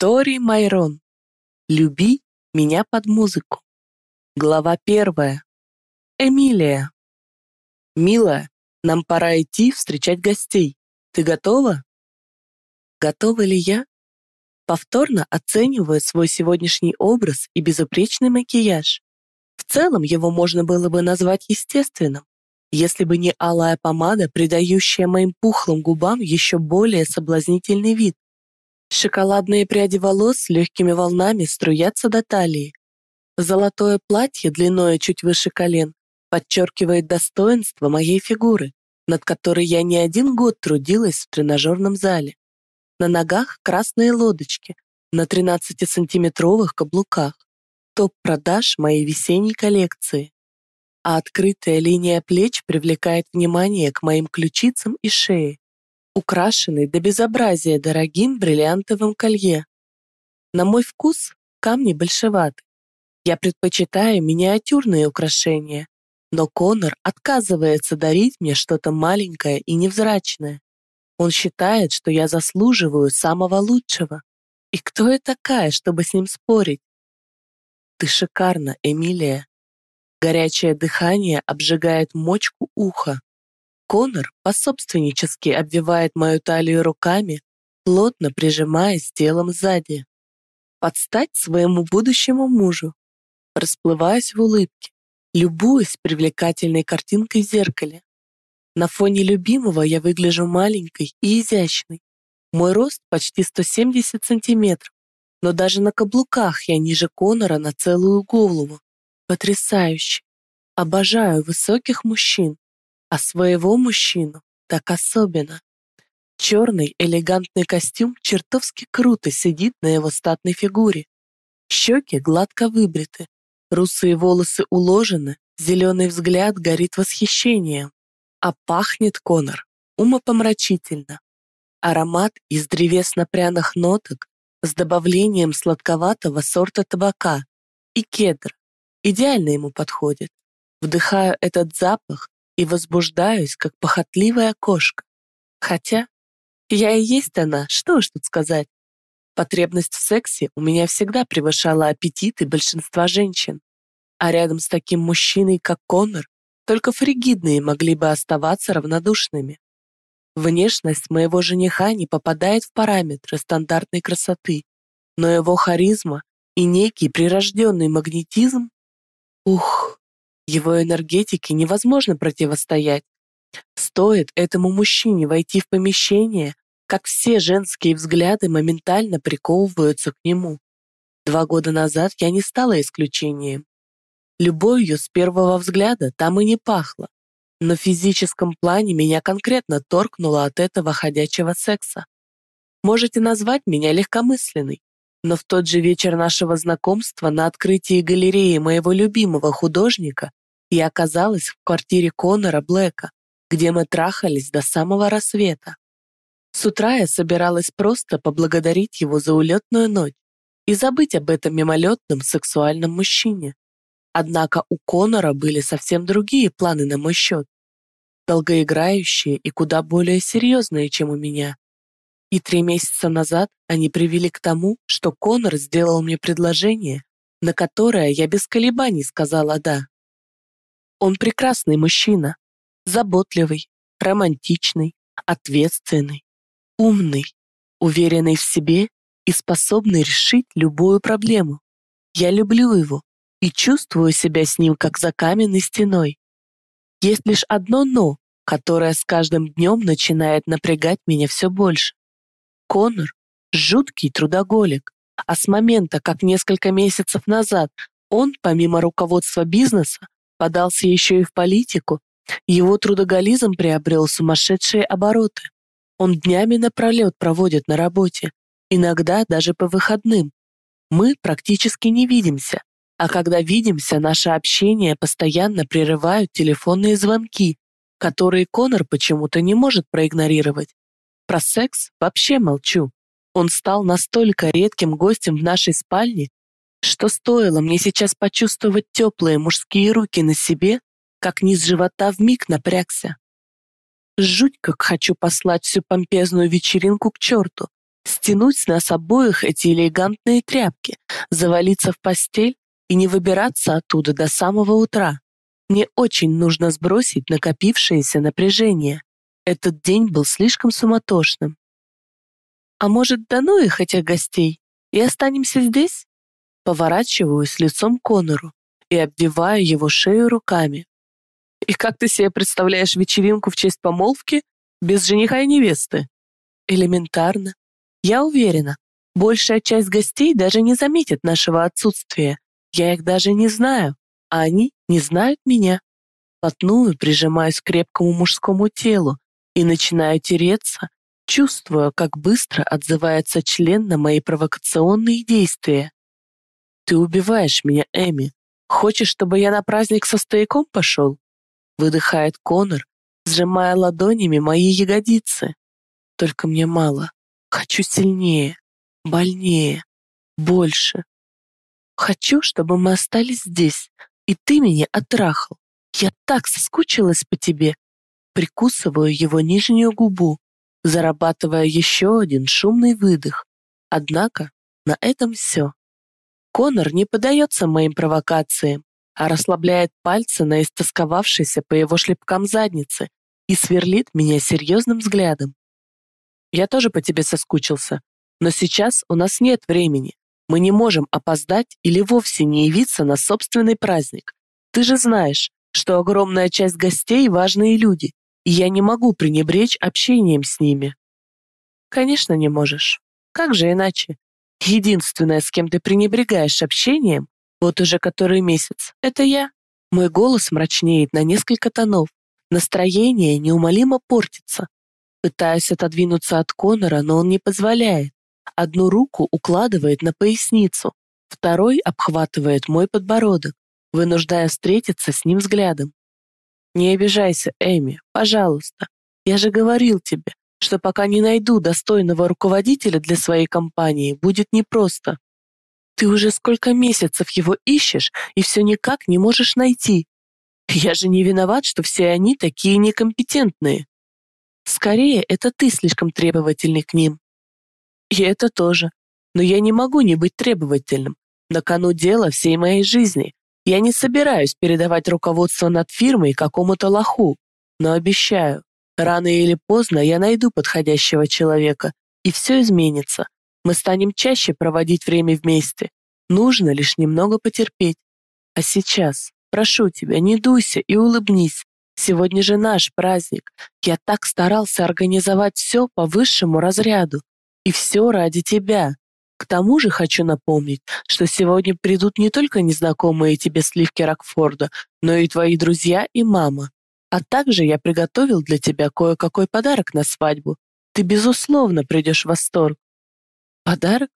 Тори Майрон. Люби меня под музыку. Глава первая. Эмилия. Милая, нам пора идти встречать гостей. Ты готова? Готова ли я? Повторно оцениваю свой сегодняшний образ и безупречный макияж. В целом его можно было бы назвать естественным, если бы не алая помада, придающая моим пухлым губам еще более соблазнительный вид. Шоколадные пряди волос легкими волнами струятся до талии. Золотое платье длиной чуть выше колен подчеркивает достоинство моей фигуры, над которой я не один год трудилась в тренажерном зале. На ногах красные лодочки, на 13-сантиметровых каблуках. Топ продаж моей весенней коллекции. А открытая линия плеч привлекает внимание к моим ключицам и шее украшенный до безобразия дорогим бриллиантовым колье. На мой вкус камни большеваты. Я предпочитаю миниатюрные украшения, но Конор отказывается дарить мне что-то маленькое и невзрачное. Он считает, что я заслуживаю самого лучшего. И кто я такая, чтобы с ним спорить? Ты шикарна, Эмилия. Горячее дыхание обжигает мочку уха. Конор пособственнически обвивает мою талию руками, плотно прижимаясь телом сзади. Подстать своему будущему мужу. Расплываясь в улыбке, любуясь привлекательной картинкой в зеркале. На фоне любимого я выгляжу маленькой и изящной. Мой рост почти 170 сантиметров, но даже на каблуках я ниже Конора на целую голову. Потрясающе. Обожаю высоких мужчин, а своего мужчину так особенно. Черный элегантный костюм чертовски круто сидит на его статной фигуре. Щеки гладко выбриты, русые волосы уложены, зеленый взгляд горит восхищением. А пахнет Конор умопомрачительно. Аромат из древесно-пряных ноток с добавлением сладковатого сорта табака и кедра идеально ему подходит. Вдыхаю этот запах и возбуждаюсь, как похотливая кошка. Хотя я и есть она, что уж тут сказать. Потребность в сексе у меня всегда превышала аппетиты большинства женщин. А рядом с таким мужчиной, как Коннор, только фригидные могли бы оставаться равнодушными. Внешность моего жениха не попадает в параметры стандартной красоты, но его харизма и некий прирожденный магнетизм... Ух, его энергетике невозможно противостоять. Стоит этому мужчине войти в помещение, как все женские взгляды моментально приковываются к нему. Два года назад я не стала исключением. Любовью с первого взгляда там и не пахло, но в физическом плане меня конкретно торкнуло от этого ходячего секса. Можете назвать меня легкомысленной, но в тот же вечер нашего знакомства на открытии галереи моего любимого художника я оказалась в квартире Конора Блэка, где мы трахались до самого рассвета. С утра я собиралась просто поблагодарить его за улетную ночь и забыть об этом мимолетном сексуальном мужчине. Однако у Конора были совсем другие планы на мой счет, долгоиграющие и куда более серьезные, чем у меня. И три месяца назад они привели к тому, что Конор сделал мне предложение, на которое я без колебаний сказала «да». Он прекрасный мужчина, заботливый, романтичный, ответственный, умный, уверенный в себе и способный решить любую проблему. Я люблю его и чувствую себя с ним как за каменной стеной. Есть лишь одно «но», которое с каждым днем начинает напрягать меня все больше. Конор — жуткий трудоголик, а с момента, как несколько месяцев назад он, помимо руководства бизнеса, подался еще и в политику, его трудоголизм приобрел сумасшедшие обороты. Он днями напролет проводит на работе, иногда даже по выходным. Мы практически не видимся, а когда видимся, наше общение постоянно прерывают телефонные звонки, которые Конор почему-то не может проигнорировать. Про секс вообще молчу. Он стал настолько редким гостем в нашей спальне, что стоило мне сейчас почувствовать теплые мужские руки на себе, как низ живота вмиг напрягся. Жуть, как хочу послать всю помпезную вечеринку к черту, Стянуть с нас обоих эти элегантные тряпки, завалиться в постель и не выбираться оттуда до самого утра. Мне очень нужно сбросить накопившееся напряжение. Этот день был слишком суматошным. А может, да ну их, этих гостей, и останемся здесь? Поворачиваюсь лицом к Конору и обвиваю его шею руками. И как ты себе представляешь вечеринку в честь помолвки без жениха и невесты? Элементарно. Я уверена, большая часть гостей даже не заметит нашего отсутствия. Я их даже не знаю, а они не знают меня. Потную прижимаюсь к крепкому мужскому телу и начинаю тереться, чувствуя, как быстро отзывается член на мои провокационные действия. «Ты убиваешь меня, Эми. Хочешь, чтобы я на праздник со стояком пошел?» Выдыхает Конор, сжимая ладонями мои ягодицы. Только мне мало. Хочу сильнее, больнее, больше. Хочу, чтобы мы остались здесь, и ты меня оттрахал. Я так соскучилась по тебе. Прикусываю его нижнюю губу, зарабатывая еще один шумный выдох. Однако на этом все. Конор не поддается моим провокациям, а расслабляет пальцы на истосковавшейся по его шлепкам задницы и сверлит меня серьезным взглядом. Я тоже по тебе соскучился, но сейчас у нас нет времени. Мы не можем опоздать или вовсе не явиться на собственный праздник. Ты же знаешь, что огромная часть гостей – важные люди, и я не могу пренебречь общением с ними. Конечно, не можешь. Как же иначе? Единственное, с кем ты пренебрегаешь общением, вот уже который месяц, это я. Мой голос мрачнеет на несколько тонов. Настроение неумолимо портится. Пытаюсь отодвинуться от Конора, но он не позволяет. Одну руку укладывает на поясницу, второй обхватывает мой подбородок, вынуждая встретиться с ним взглядом. «Не обижайся, Эми, пожалуйста. Я же говорил тебе, что пока не найду достойного руководителя для своей компании, будет непросто. Ты уже сколько месяцев его ищешь и все никак не можешь найти. Я же не виноват, что все они такие некомпетентные. Скорее, это ты слишком требовательный к ним. И это тоже. Но я не могу не быть требовательным. На кону дело всей моей жизни. Я не собираюсь передавать руководство над фирмой какому-то лоху. Но обещаю, рано или поздно я найду подходящего человека, и все изменится. Мы станем чаще проводить время вместе. Нужно лишь немного потерпеть. А сейчас, прошу тебя, не дуйся и улыбнись. Сегодня же наш праздник. Я так старался организовать все по высшему разряду. И все ради тебя. К тому же хочу напомнить, что сегодня придут не только незнакомые тебе сливки Рокфорда, но и твои друзья и мама. А также я приготовил для тебя кое-какой подарок на свадьбу. Ты, безусловно, придешь в восторг. Подарок?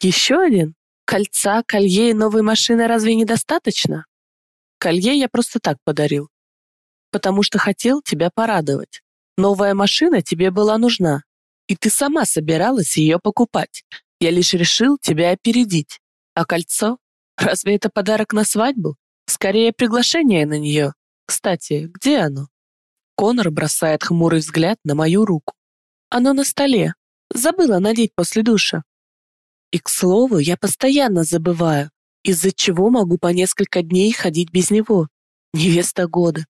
Еще один? Кольца, колье и новой машины разве недостаточно? Колье я просто так подарил потому что хотел тебя порадовать. Новая машина тебе была нужна, и ты сама собиралась ее покупать. Я лишь решил тебя опередить. А кольцо? Разве это подарок на свадьбу? Скорее, приглашение на нее. Кстати, где оно? Конор бросает хмурый взгляд на мою руку. Оно на столе. Забыла надеть после душа. И, к слову, я постоянно забываю, из-за чего могу по несколько дней ходить без него. Невеста года.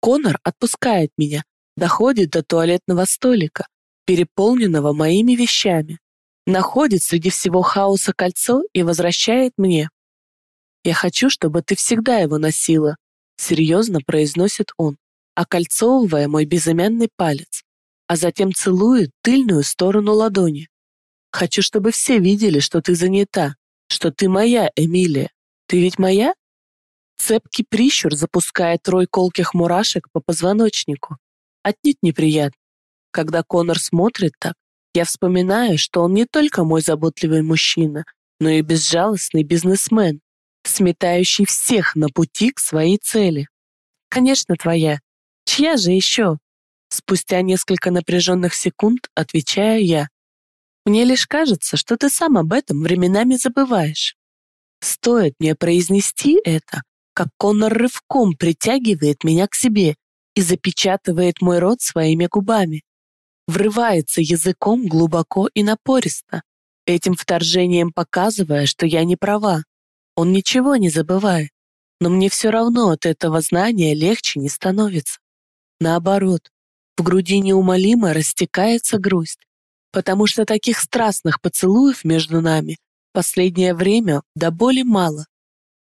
Конор отпускает меня, доходит до туалетного столика, переполненного моими вещами, находит среди всего хаоса кольцо и возвращает мне. «Я хочу, чтобы ты всегда его носила», — серьезно произносит он, окольцовывая мой безымянный палец, а затем целует тыльную сторону ладони. «Хочу, чтобы все видели, что ты занята, что ты моя, Эмилия. Ты ведь моя?» Цепкий прищур запускает рой колких мурашек по позвоночнику. Отнюдь неприятно. Когда Конор смотрит так, я вспоминаю, что он не только мой заботливый мужчина, но и безжалостный бизнесмен, сметающий всех на пути к своей цели. Конечно, твоя. Чья же еще? Спустя несколько напряженных секунд отвечаю я. Мне лишь кажется, что ты сам об этом временами забываешь. Стоит мне произнести это, как Конор рывком притягивает меня к себе и запечатывает мой рот своими губами. врывается языком глубоко и напористо, этим вторжением показывая, что я не права. Он ничего не забывает, но мне все равно от этого знания легче не становится. Наоборот, в груди неумолимо растекается грусть, потому что таких страстных поцелуев между нами последнее время до боли мало.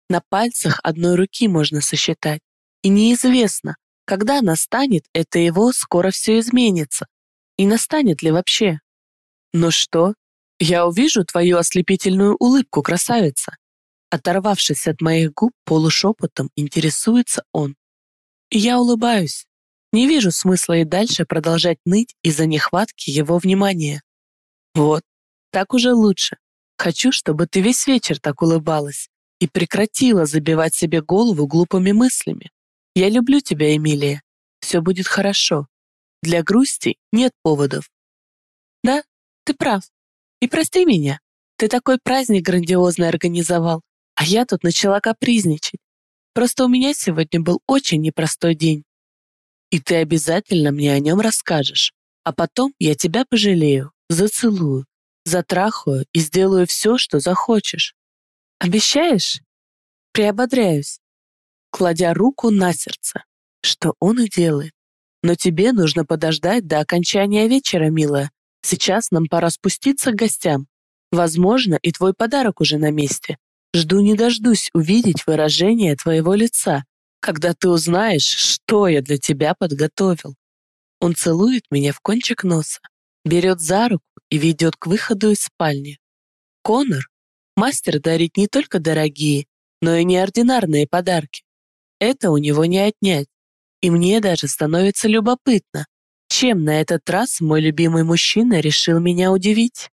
На пальцах одной руки можно сосчитать, и неизвестно, когда настанет это его, скоро все изменится. И настанет ли вообще? Ну что, я увижу твою ослепительную улыбку, красавица. Оторвавшись от моих губ, полушепотом интересуется он. Я улыбаюсь. Не вижу смысла и дальше продолжать ныть из-за нехватки его внимания. Вот, так уже лучше. Хочу, чтобы ты весь вечер так улыбалась и прекратила забивать себе голову глупыми мыслями. Я люблю тебя, Эмилия. Все будет хорошо. Для грусти нет поводов. Да, ты прав. И прости меня. Ты такой праздник грандиозный организовал, а я тут начала капризничать. Просто у меня сегодня был очень непростой день. И ты обязательно мне о нем расскажешь. А потом я тебя пожалею, зацелую, затрахаю и сделаю все, что захочешь. Обещаешь? Приободряюсь, кладя руку на сердце, что он и делает. Но тебе нужно подождать до окончания вечера, милая. Сейчас нам пора спуститься к гостям. Возможно, и твой подарок уже на месте. Жду не дождусь увидеть выражение твоего лица, когда ты узнаешь, что я для тебя подготовил. Он целует меня в кончик носа, берет за руку и ведет к выходу из спальни. Конор — мастер дарить не только дорогие, но и неординарные подарки. Это у него не отнять. И мне даже становится любопытно, чем на этот раз мой любимый мужчина решил меня удивить.